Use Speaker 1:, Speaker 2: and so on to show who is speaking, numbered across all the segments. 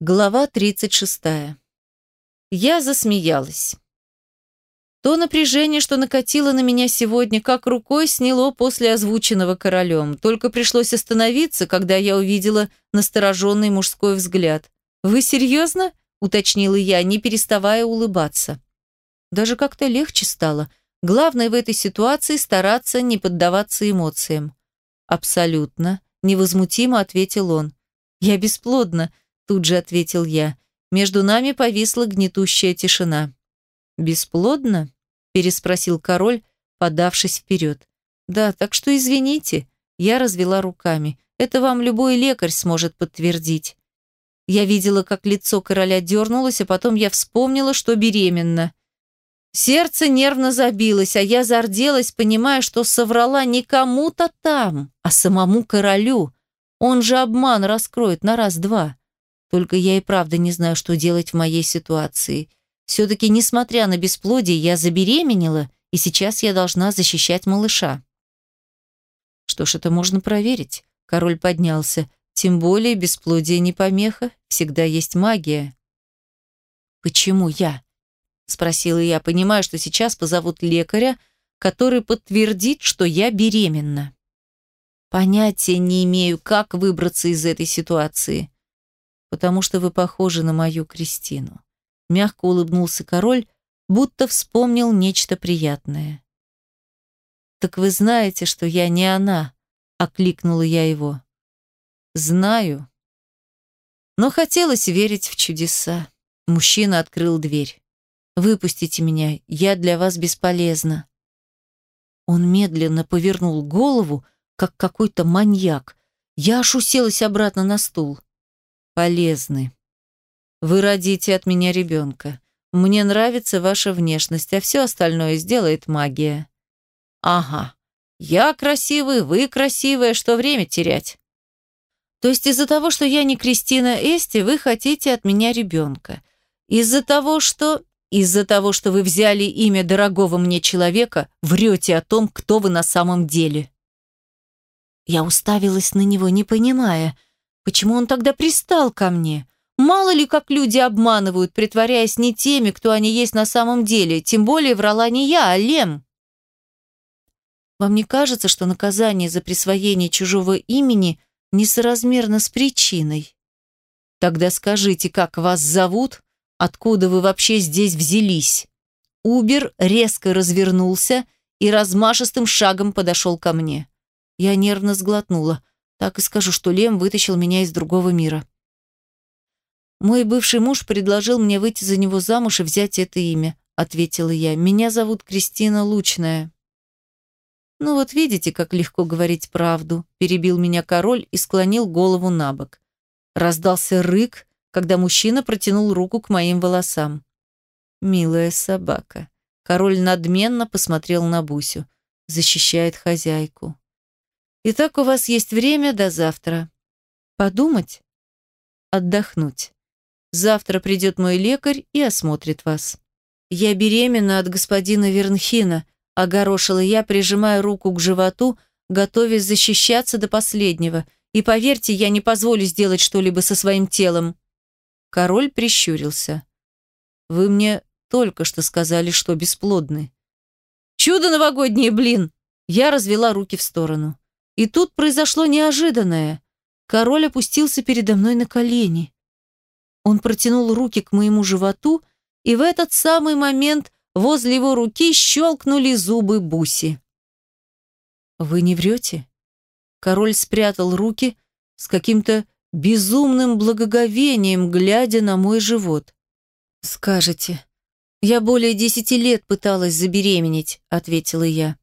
Speaker 1: Глава 36. Я засмеялась. То напряжение, что накатило на меня сегодня, как рукой сняло после озвученного королем. Только пришлось остановиться, когда я увидела настороженный мужской взгляд. «Вы серьезно?» – уточнила я, не переставая улыбаться. Даже как-то легче стало. Главное в этой ситуации стараться не поддаваться эмоциям. «Абсолютно», – невозмутимо ответил он. «Я бесплодна», – Тут же ответил я. Между нами повисла гнетущая тишина. «Бесплодно?» – переспросил король, подавшись вперед. «Да, так что извините». Я развела руками. «Это вам любой лекарь сможет подтвердить». Я видела, как лицо короля дернулось, а потом я вспомнила, что беременна. Сердце нервно забилось, а я зарделась, понимая, что соврала не кому-то там, а самому королю. Он же обман раскроет на раз-два. Только я и правда не знаю, что делать в моей ситуации. Все-таки, несмотря на бесплодие, я забеременела, и сейчас я должна защищать малыша. Что ж, это можно проверить. Король поднялся. Тем более бесплодие не помеха, всегда есть магия. «Почему я?» – спросила я, понимая, что сейчас позовут лекаря, который подтвердит, что я беременна. Понятия не имею, как выбраться из этой ситуации потому что вы похожи на мою Кристину. Мягко улыбнулся король, будто вспомнил нечто приятное. «Так вы знаете, что я не она», — окликнула я его. «Знаю». Но хотелось верить в чудеса. Мужчина открыл дверь. «Выпустите меня, я для вас бесполезна». Он медленно повернул голову, как какой-то маньяк. Я аж уселась обратно на стул полезны. Вы родите от меня ребенка. Мне нравится ваша внешность, а все остальное сделает магия. Ага. Я красивый, вы красивая, что время терять? То есть из-за того, что я не Кристина Эсти, вы хотите от меня ребенка. Из-за того, что... Из-за того, что вы взяли имя дорогого мне человека, врете о том, кто вы на самом деле. Я уставилась на него, не понимая, Почему он тогда пристал ко мне? Мало ли, как люди обманывают, притворяясь не теми, кто они есть на самом деле. Тем более врала не я, а Лем. Вам не кажется, что наказание за присвоение чужого имени несоразмерно с причиной? Тогда скажите, как вас зовут? Откуда вы вообще здесь взялись? Убер резко развернулся и размашистым шагом подошел ко мне. Я нервно сглотнула. Так и скажу, что Лем вытащил меня из другого мира. Мой бывший муж предложил мне выйти за него замуж и взять это имя, ответила я. Меня зовут Кристина Лучная. Ну вот видите, как легко говорить правду, перебил меня король и склонил голову на бок. Раздался рык, когда мужчина протянул руку к моим волосам. Милая собака. Король надменно посмотрел на Бусю. Защищает хозяйку. Итак, у вас есть время до завтра. Подумать? Отдохнуть. Завтра придет мой лекарь и осмотрит вас. Я беременна от господина Вернхина, огорошила я, прижимая руку к животу, готовясь защищаться до последнего. И поверьте, я не позволю сделать что-либо со своим телом. Король прищурился. Вы мне только что сказали, что бесплодны. Чудо новогоднее, блин! Я развела руки в сторону. И тут произошло неожиданное. Король опустился передо мной на колени. Он протянул руки к моему животу, и в этот самый момент возле его руки щелкнули зубы Буси. «Вы не врете?» Король спрятал руки с каким-то безумным благоговением, глядя на мой живот. «Скажете, я более десяти лет пыталась забеременеть», — ответила я.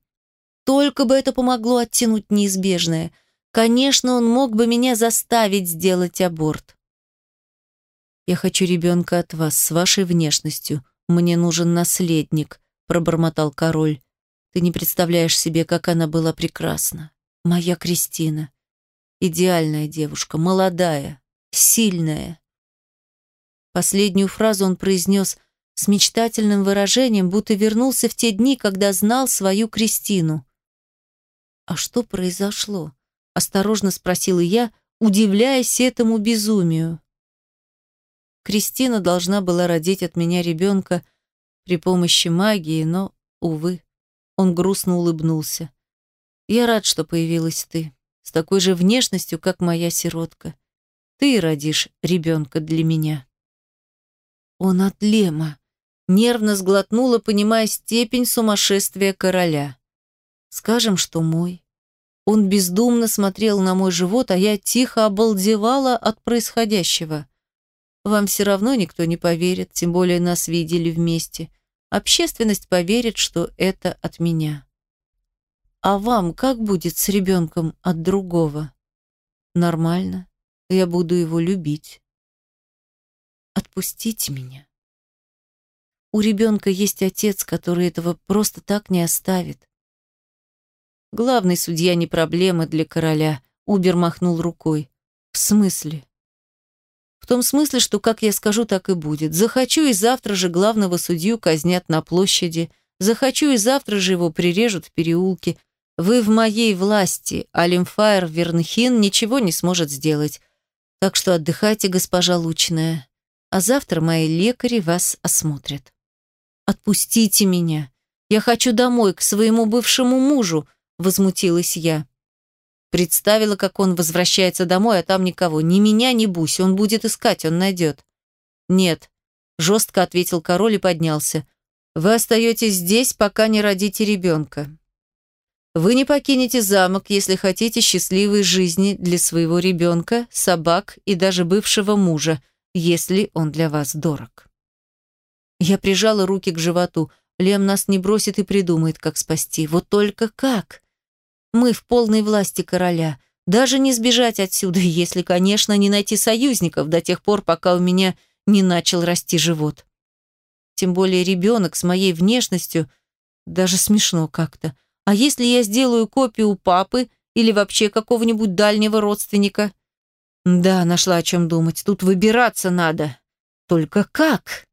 Speaker 1: Только бы это помогло оттянуть неизбежное. Конечно, он мог бы меня заставить сделать аборт. «Я хочу ребенка от вас, с вашей внешностью. Мне нужен наследник», — пробормотал король. «Ты не представляешь себе, как она была прекрасна. Моя Кристина. Идеальная девушка, молодая, сильная». Последнюю фразу он произнес с мечтательным выражением, будто вернулся в те дни, когда знал свою Кристину. «А что произошло?» – осторожно спросила я, удивляясь этому безумию. Кристина должна была родить от меня ребенка при помощи магии, но, увы, он грустно улыбнулся. Я рад, что появилась ты, с такой же внешностью, как моя сиротка. Ты родишь ребенка для меня. Он от Лема. Нервно сглотнула, понимая степень сумасшествия короля. Скажем, что мой. Он бездумно смотрел на мой живот, а я тихо обалдевала от происходящего. Вам все равно никто не поверит, тем более нас видели вместе. Общественность поверит, что это от меня. А вам как будет с ребенком от другого? Нормально. Я буду его любить. Отпустите меня. У ребенка есть отец, который этого просто так не оставит. Главный судья не проблема для короля. Убер махнул рукой. В смысле? В том смысле, что как я скажу, так и будет. Захочу и завтра же главного судью казнят на площади. Захочу и завтра же его прирежут в переулке. Вы в моей власти, а Лимфайр Вернхин ничего не сможет сделать. Так что отдыхайте, госпожа Лучная. А завтра мои лекари вас осмотрят. Отпустите меня. Я хочу домой, к своему бывшему мужу, возмутилась я. Представила, как он возвращается домой, а там никого. Ни меня, ни Бусь. Он будет искать, он найдет. Нет, жестко ответил король и поднялся. Вы остаетесь здесь, пока не родите ребенка. Вы не покинете замок, если хотите счастливой жизни для своего ребенка, собак и даже бывшего мужа, если он для вас дорог. Я прижала руки к животу. Лем нас не бросит и придумает, как спасти. Вот только как? Мы в полной власти короля. Даже не сбежать отсюда, если, конечно, не найти союзников до тех пор, пока у меня не начал расти живот. Тем более ребенок с моей внешностью даже смешно как-то. А если я сделаю копию у папы или вообще какого-нибудь дальнего родственника? Да, нашла о чем думать. Тут выбираться надо. Только как?